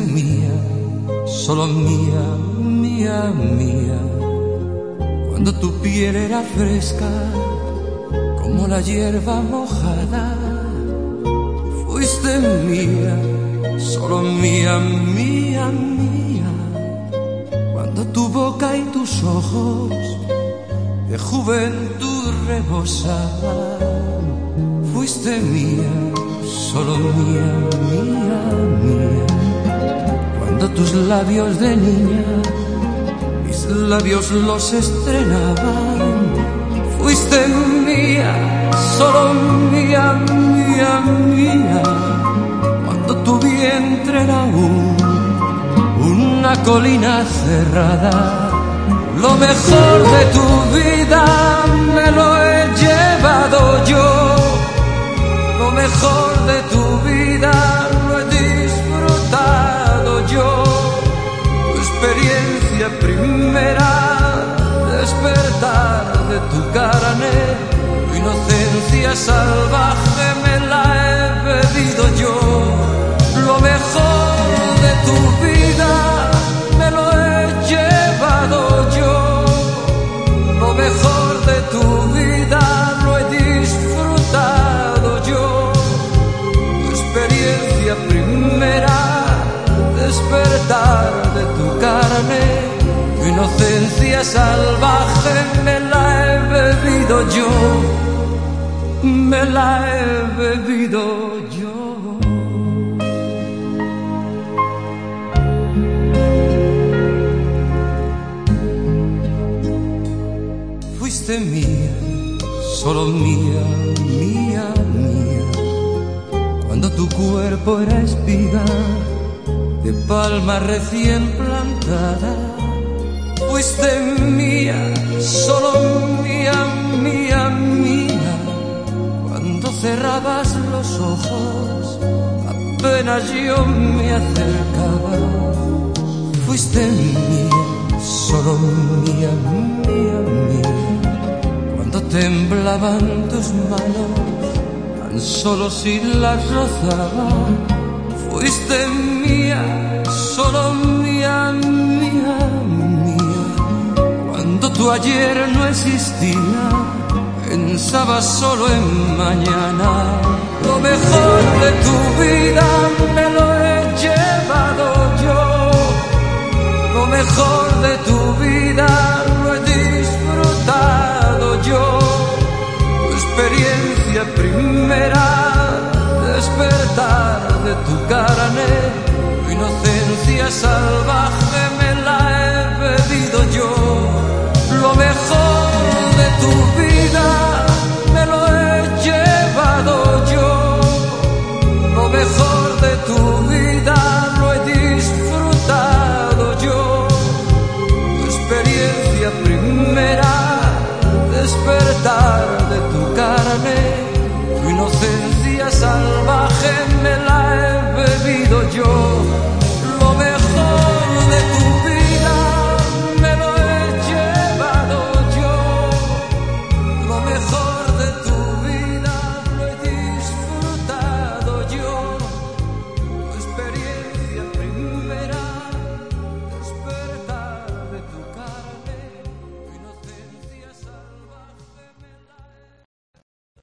mía, solo mía, mía, mía. Cuando tu piel era fresca, como la hierba mojada, fuiste mía, solo mía, mía, mía. Cuando tu boca y tus ojos de juventud rebosaban, fuiste mía, solo mía, mía, mía. Tus labios de niña, mis labios los estrenaban, fuiste mía, solo mía, mía, mía. Cuando tu vientre era un, una colina cerrada, lo mejor de tu vida me lo primera, despertar de tu carne, tu inocencia salvaje me la he bebido yo. Lo mejor de tu vida me lo he llevado yo. Lo mejor de tu vida lo he disfrutado yo. Tu experiencia primera, despertar de tu carne, inocencia salvaje me la he bebido yo. Me la he bebido yo. Fuiste mía, solo mía, mía, mía. Cuando tu cuerpo era espiga de palma recién plantada, fuiste mía, solo mía, mía, mía. Cuando cerrabas los ojos, apenas yo me acercaba, fuiste mía, solo mía, mía, mía. Cuando temblaban tus manos, tan solo si las rozaba, fuiste mía, solo mía, mía, tu ayer no existía, pensaba solo en mañana. Lo mejor de tu vida me lo he llevado yo. Lo mejor de tu vida lo he disfrutado yo. Tu experiencia primera, despertar de tu carne, tu inocencia salvaje